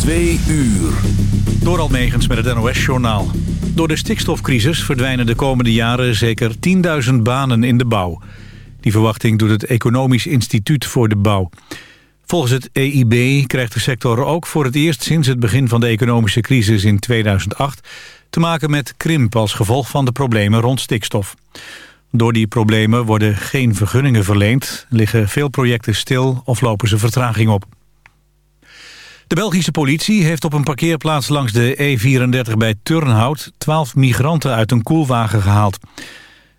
Twee uur. Door Almegens met het NOS-journaal. Door de stikstofcrisis verdwijnen de komende jaren zeker 10.000 banen in de bouw. Die verwachting doet het Economisch Instituut voor de Bouw. Volgens het EIB krijgt de sector ook voor het eerst sinds het begin van de economische crisis in 2008 te maken met krimp als gevolg van de problemen rond stikstof. Door die problemen worden geen vergunningen verleend, liggen veel projecten stil of lopen ze vertraging op. De Belgische politie heeft op een parkeerplaats langs de E34 bij Turnhout 12 migranten uit een koelwagen gehaald.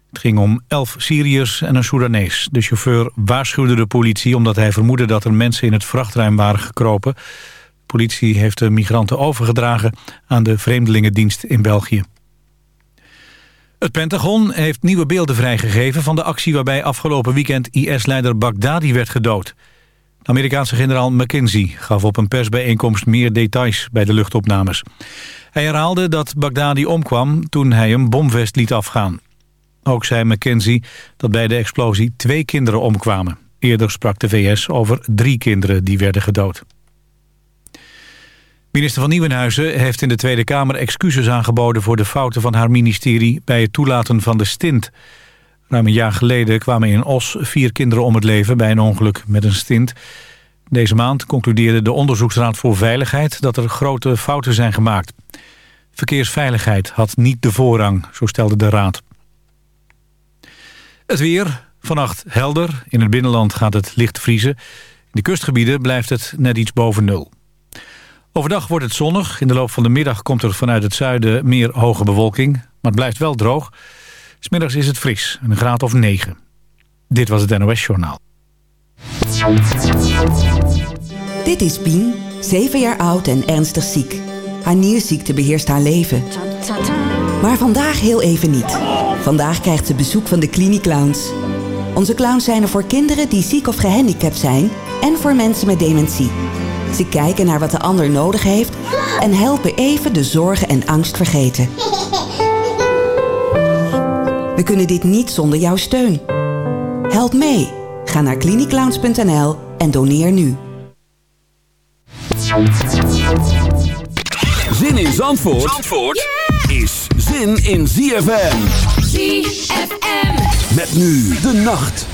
Het ging om 11 Syriërs en een Soedanees. De chauffeur waarschuwde de politie omdat hij vermoedde dat er mensen in het vrachtruim waren gekropen. De politie heeft de migranten overgedragen aan de Vreemdelingendienst in België. Het Pentagon heeft nieuwe beelden vrijgegeven van de actie waarbij afgelopen weekend IS-leider Baghdadi werd gedood. Amerikaanse generaal McKinsey gaf op een persbijeenkomst meer details bij de luchtopnames. Hij herhaalde dat Baghdadi omkwam toen hij een bomvest liet afgaan. Ook zei McKenzie dat bij de explosie twee kinderen omkwamen. Eerder sprak de VS over drie kinderen die werden gedood. Minister van Nieuwenhuizen heeft in de Tweede Kamer excuses aangeboden... voor de fouten van haar ministerie bij het toelaten van de stint. Ruim een jaar geleden kwamen in Os vier kinderen om het leven... bij een ongeluk met een stint. Deze maand concludeerde de Onderzoeksraad voor Veiligheid... dat er grote fouten zijn gemaakt. Verkeersveiligheid had niet de voorrang, zo stelde de raad. Het weer, vannacht helder. In het binnenland gaat het licht vriezen. In de kustgebieden blijft het net iets boven nul. Overdag wordt het zonnig. In de loop van de middag komt er vanuit het zuiden meer hoge bewolking. Maar het blijft wel droog. Smiddags is het fris, een graad of 9. Dit was het NOS Journaal. Dit is Pien, 7 jaar oud en ernstig ziek. Haar nierziekte beheerst haar leven. Maar vandaag heel even niet. Vandaag krijgt ze bezoek van de Cliniclowns. Onze clowns zijn er voor kinderen die ziek of gehandicapt zijn... en voor mensen met dementie. Ze kijken naar wat de ander nodig heeft... en helpen even de zorgen en angst vergeten. We kunnen dit niet zonder jouw steun. Help mee. Ga naar cliniclowns.nl en doneer nu. Zin in Zandvoort, Zandvoort is zin in ZFM. ZFM. Met nu de nacht.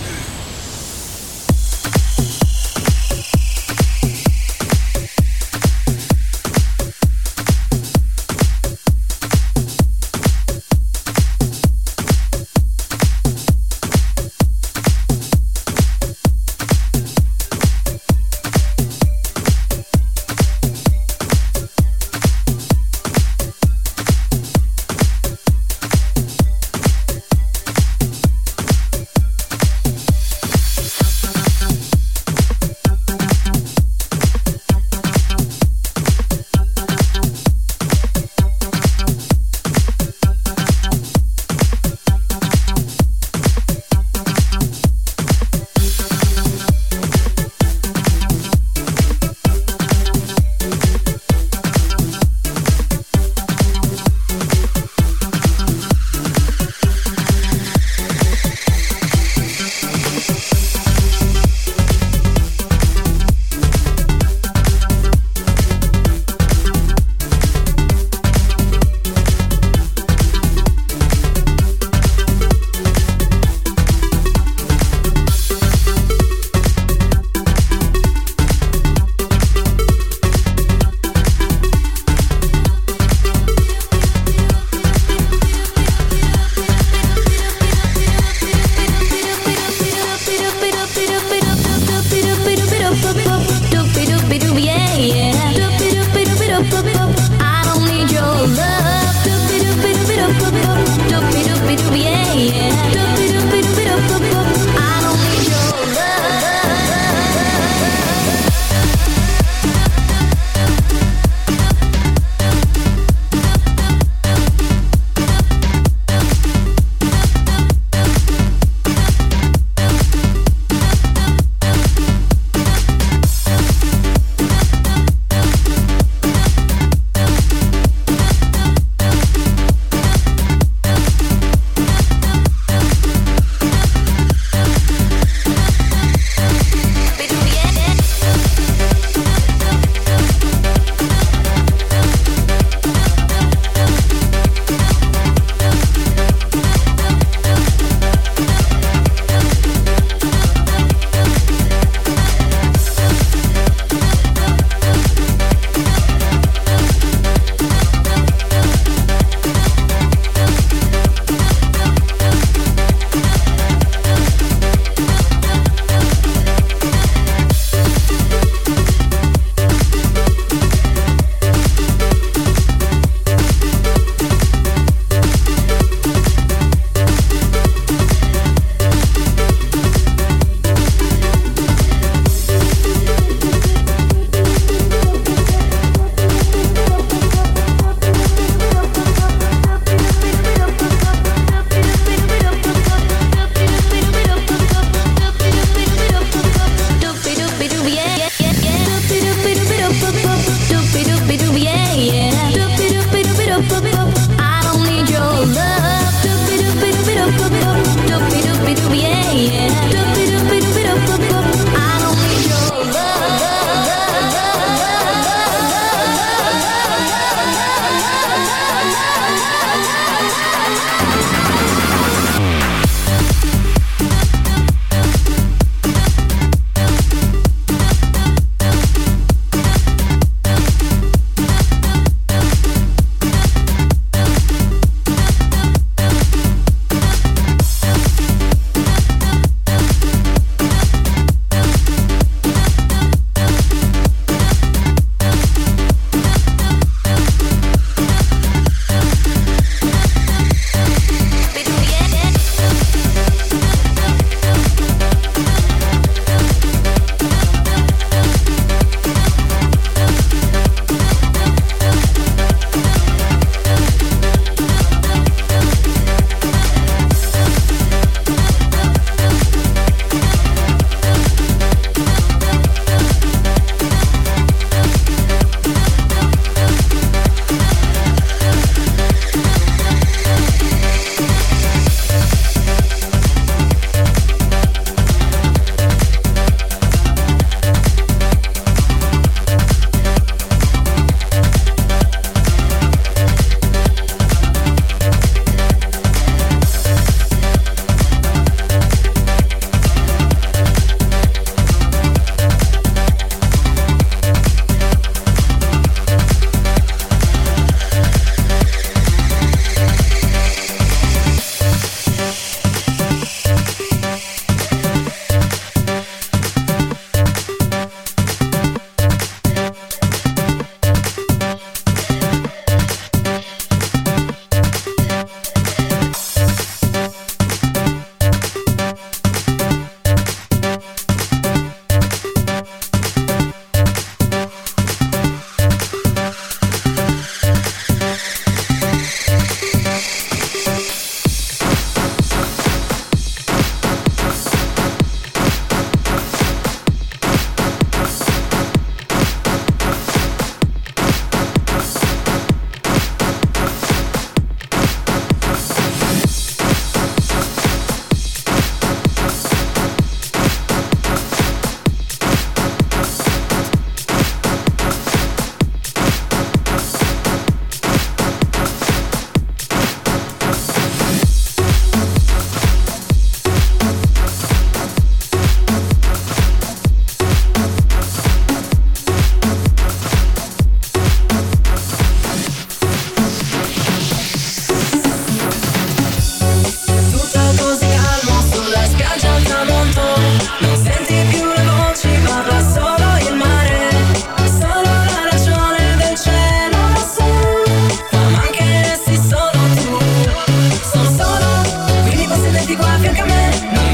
Come on.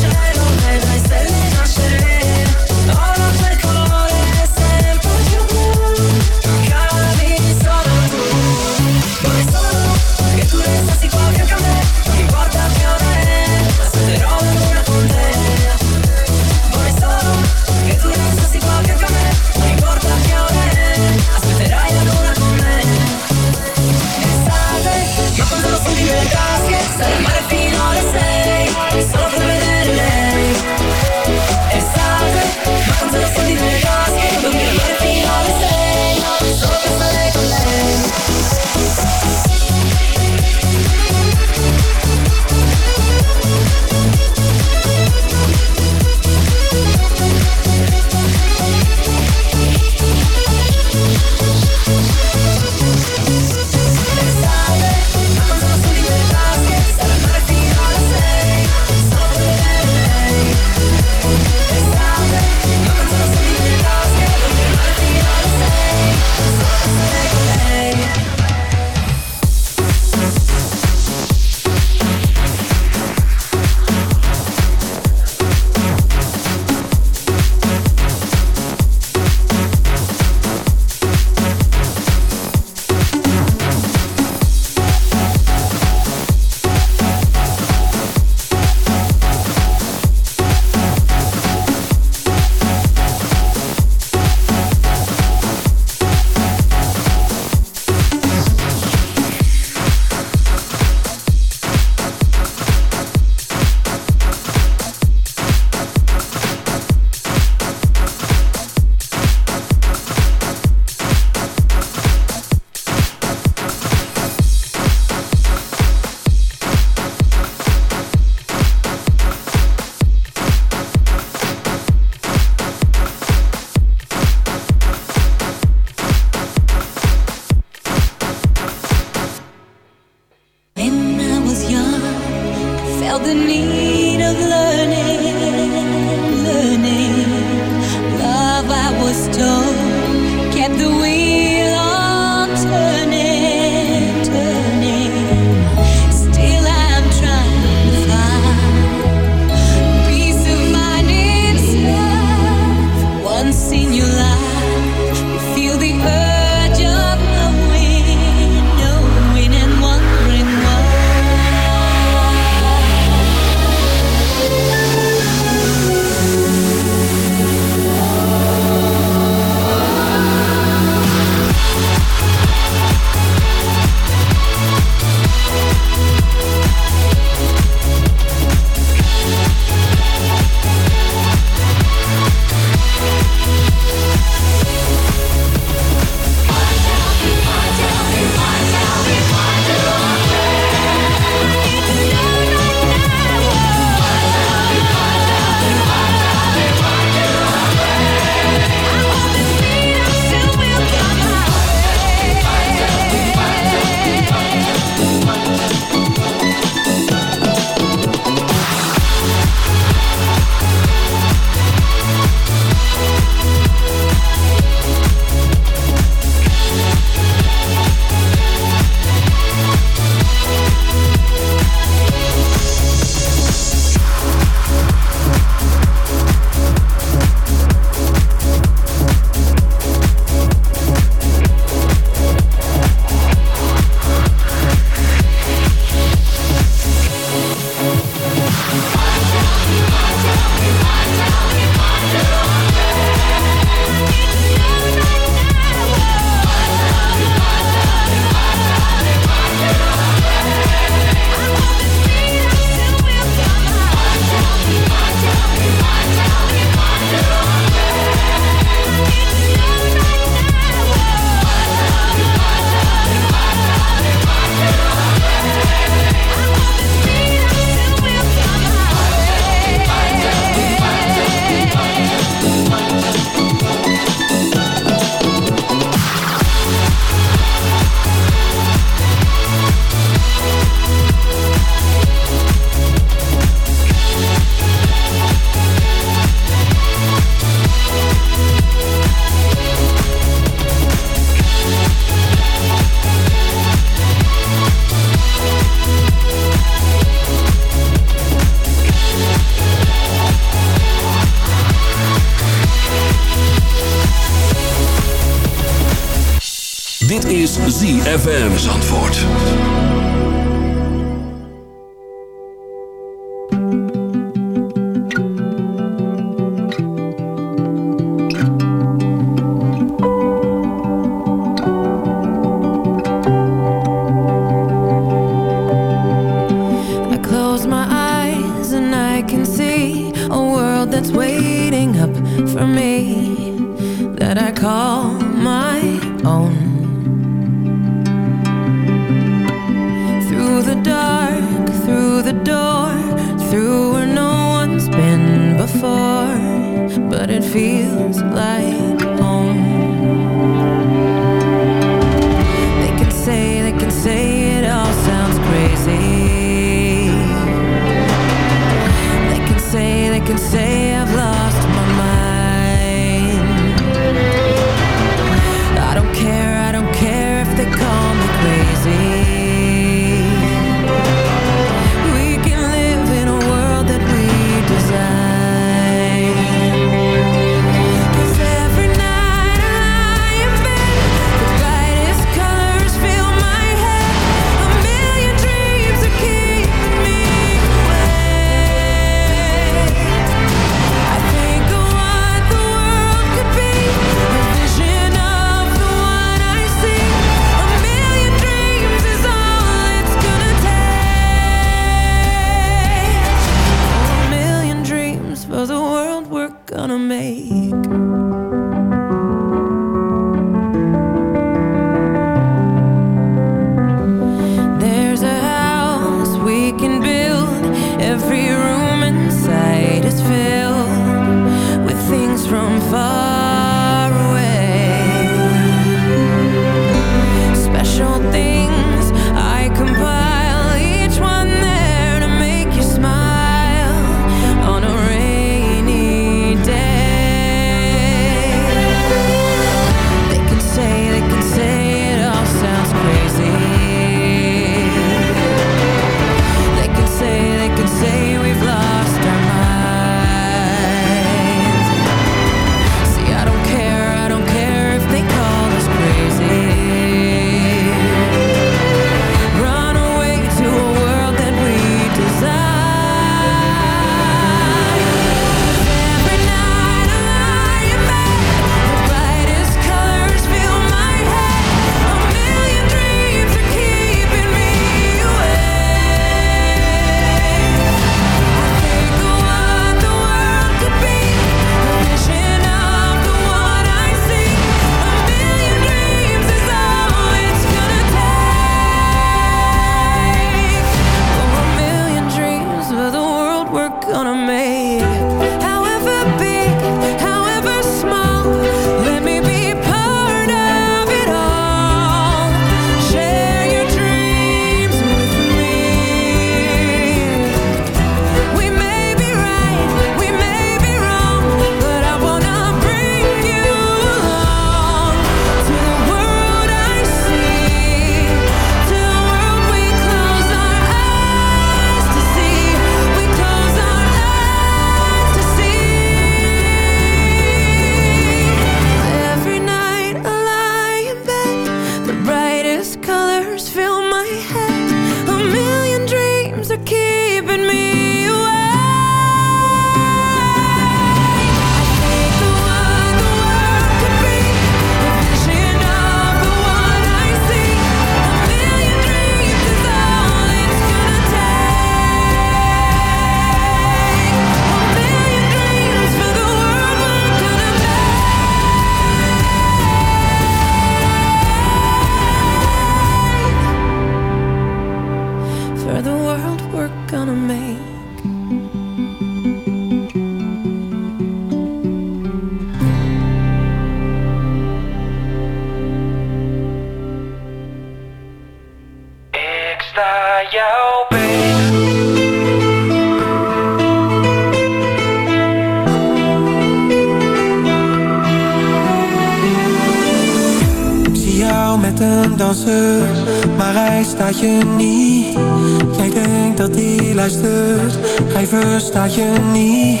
Jij denkt dat hij luistert, hij verstaat je niet.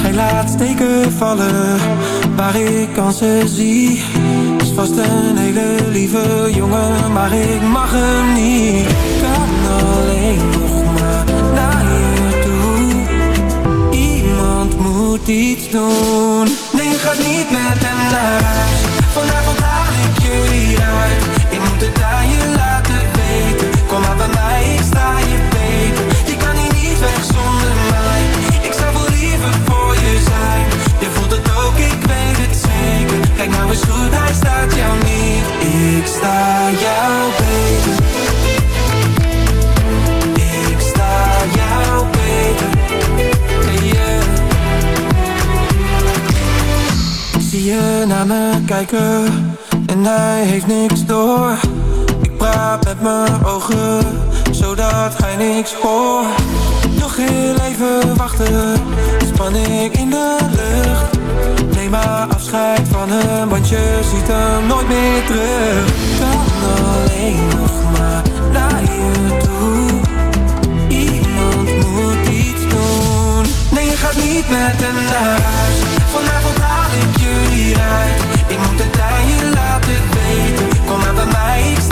Hij laat steken vallen, waar ik kansen zie. Is vast een hele lieve jongen, maar ik mag hem niet. Kan alleen nog maar naar je toe. Iemand moet iets doen. Nee, gaat niet met hem naar huis. Vanavond haal ik je hieruit het aan je laten weg zonder mij. Ik zou wel liever voor je zijn. Je voelt het ook, ik weet het zeker. Kijk nou eens goed, hij staat jou niet. Ik sta jou beter. Ik sta jou beter. Yeah. Zie je naar me kijken? En hij heeft niks door. Praat met mijn ogen Zodat hij niks hoort Nog heel even wachten. Span ik in de lucht. Neem maar afscheid van hem Want je ziet hem nooit meer terug. Kan alleen nog maar naar je toe. Iemand moet iets doen. Nee, je gaat niet met hem naar huis. Vanavond haal ik je hieruit Ik moet het aan je laten weten. Kom maar bij mij, ik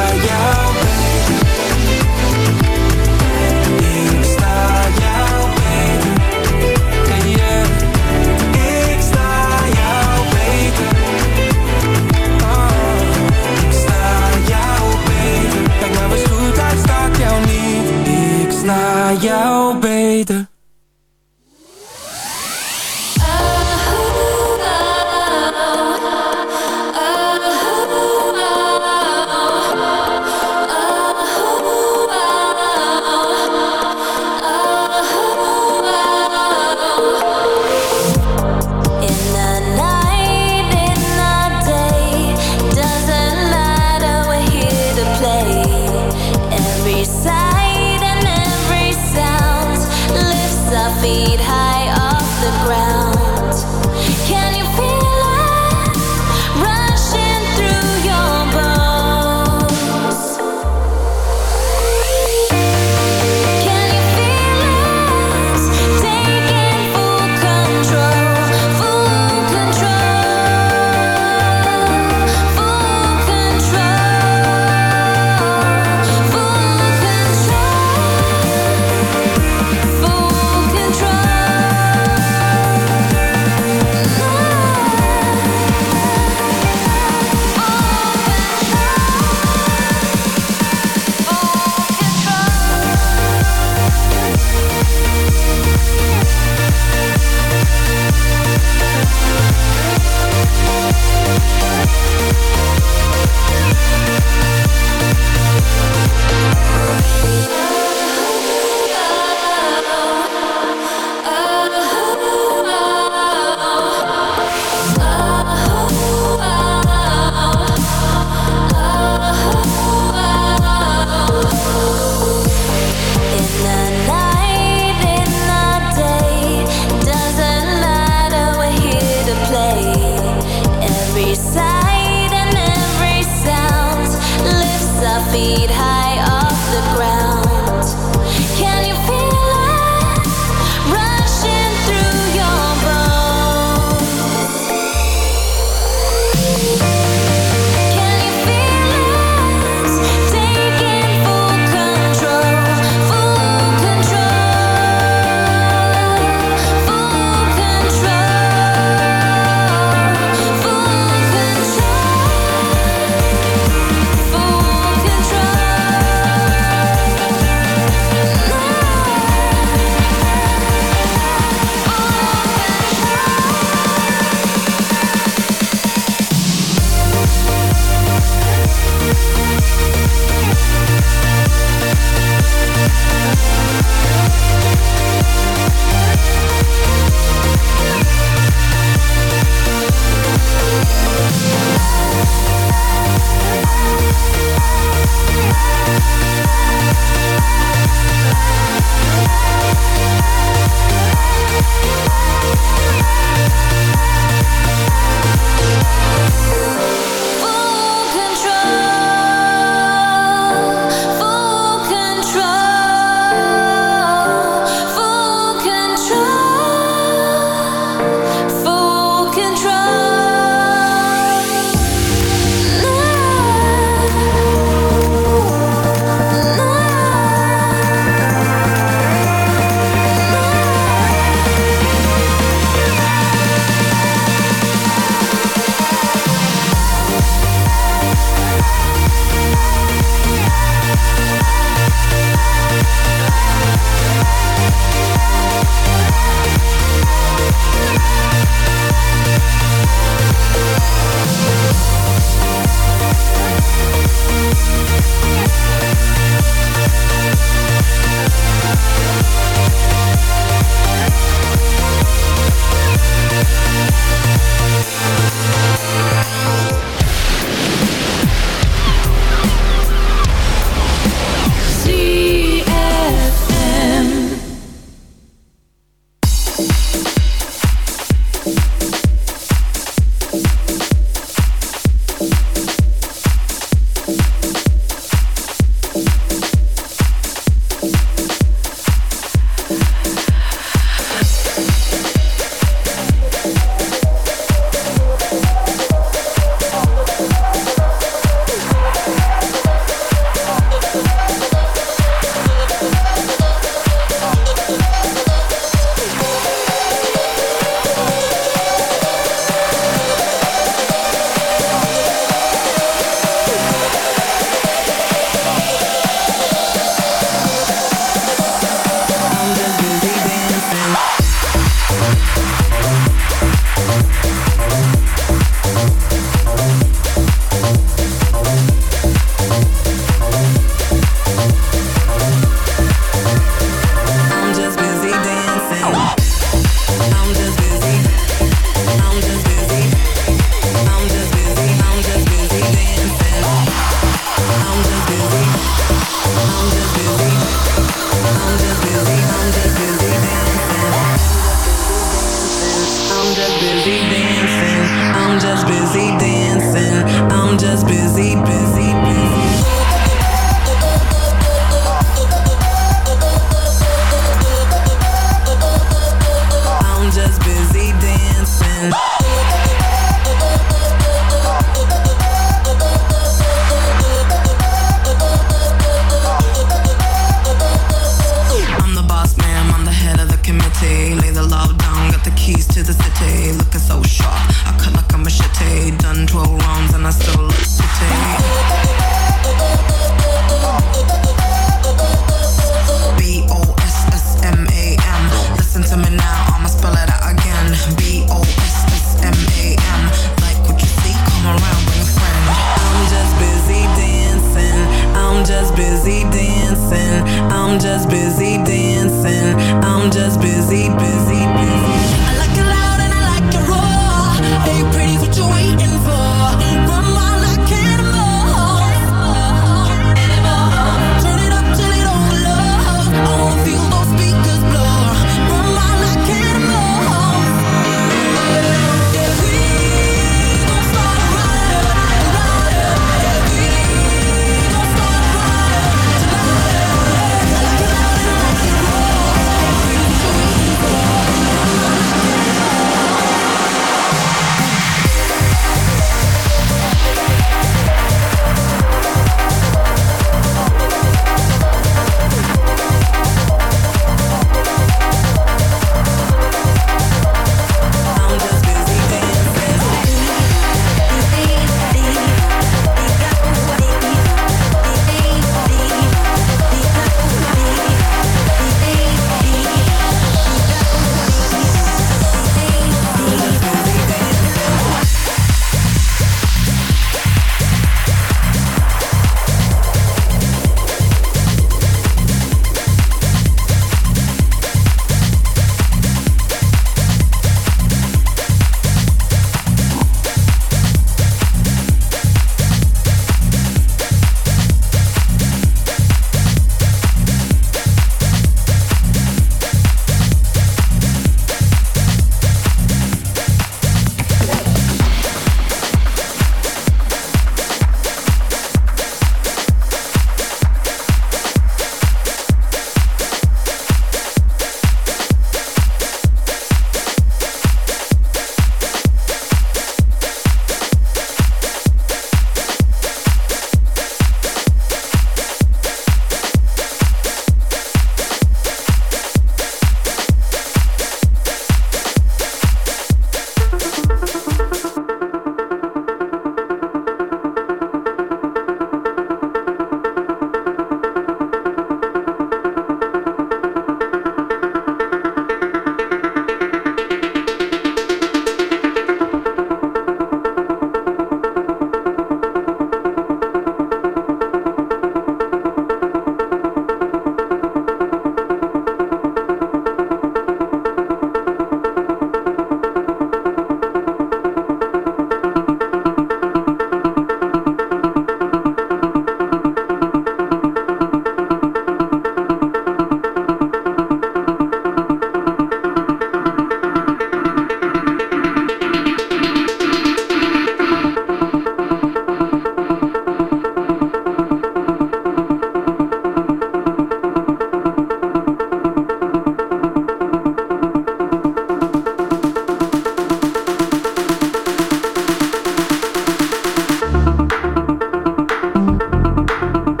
要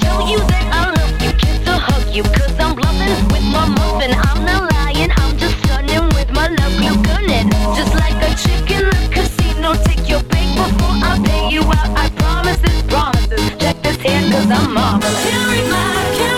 show you that I love you. Kiss or hug you, cause I'm bluffing with my muffin. I'm not lying, I'm just stunning with my love. You're gunning, just like a chicken in the casino. Take your bank before I pay you out. I promise this, promises. Check this hand, cause I'm marvelous. Carry my, carry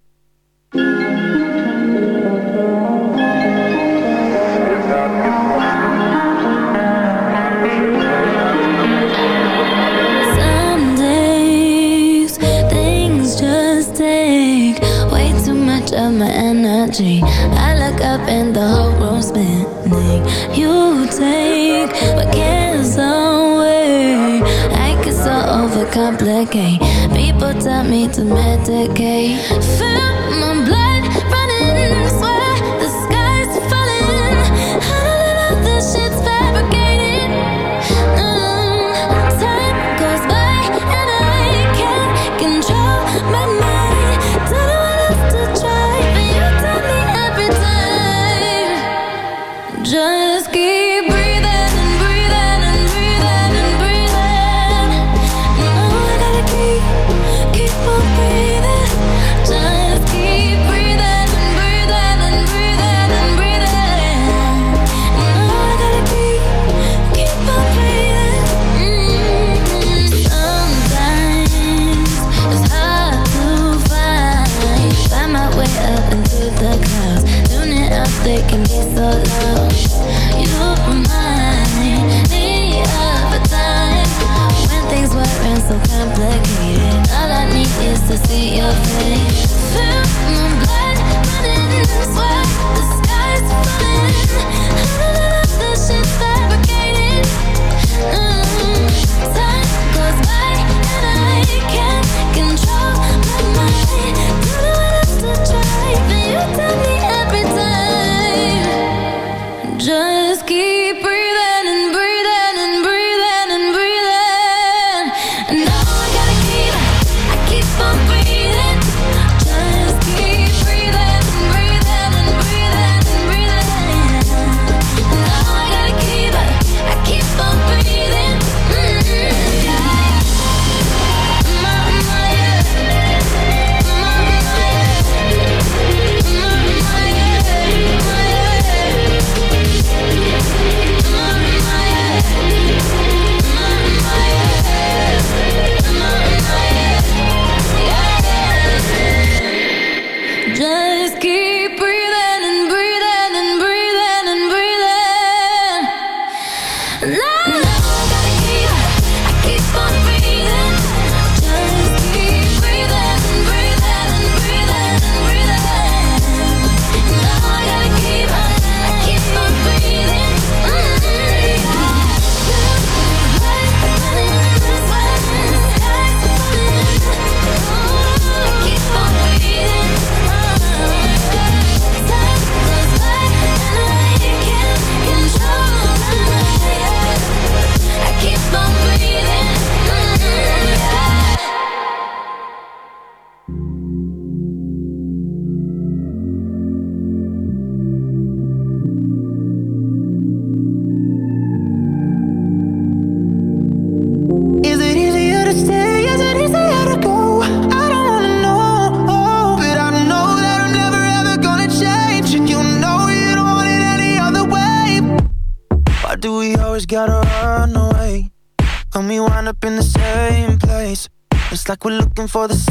gate. for the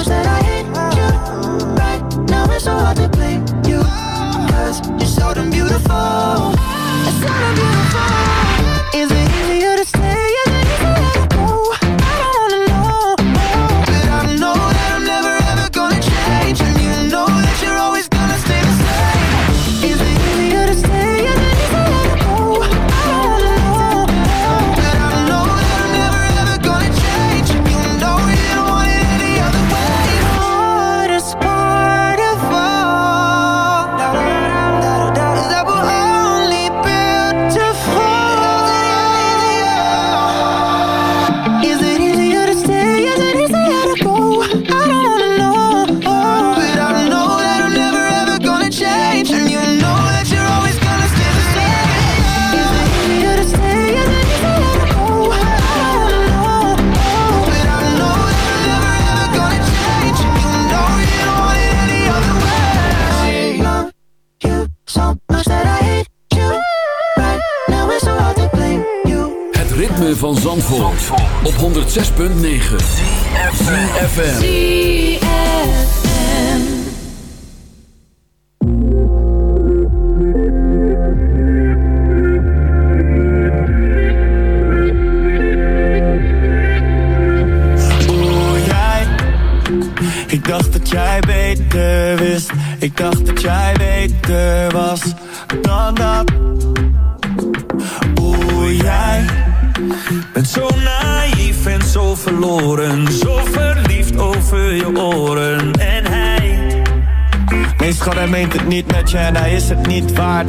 Op 106.9 FM.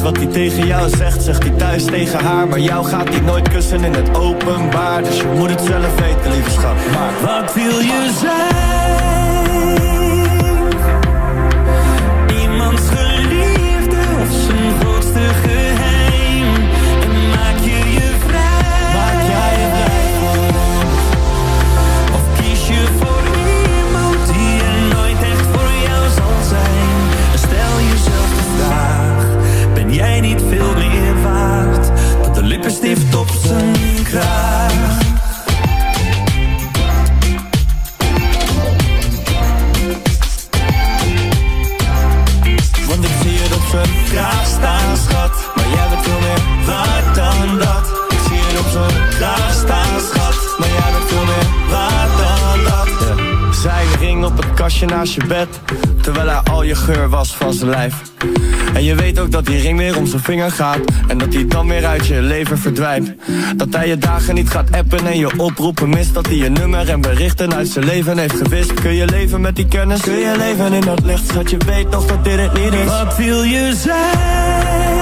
Wat hij tegen jou zegt, zegt hij thuis tegen haar Maar jou gaat die nooit kussen in het openbaar. Dus je moet het zelf weten, lieve schat. Maar wat wil je zijn? kastje naast je bed Terwijl hij al je geur was van zijn lijf En je weet ook dat die ring weer om zijn vinger gaat En dat hij dan weer uit je leven verdwijnt Dat hij je dagen niet gaat appen en je oproepen mist Dat hij je nummer en berichten uit zijn leven heeft gewist Kun je leven met die kennis? Kun je leven in dat licht? dat je weet nog dat dit het niet is Wat viel je zijn?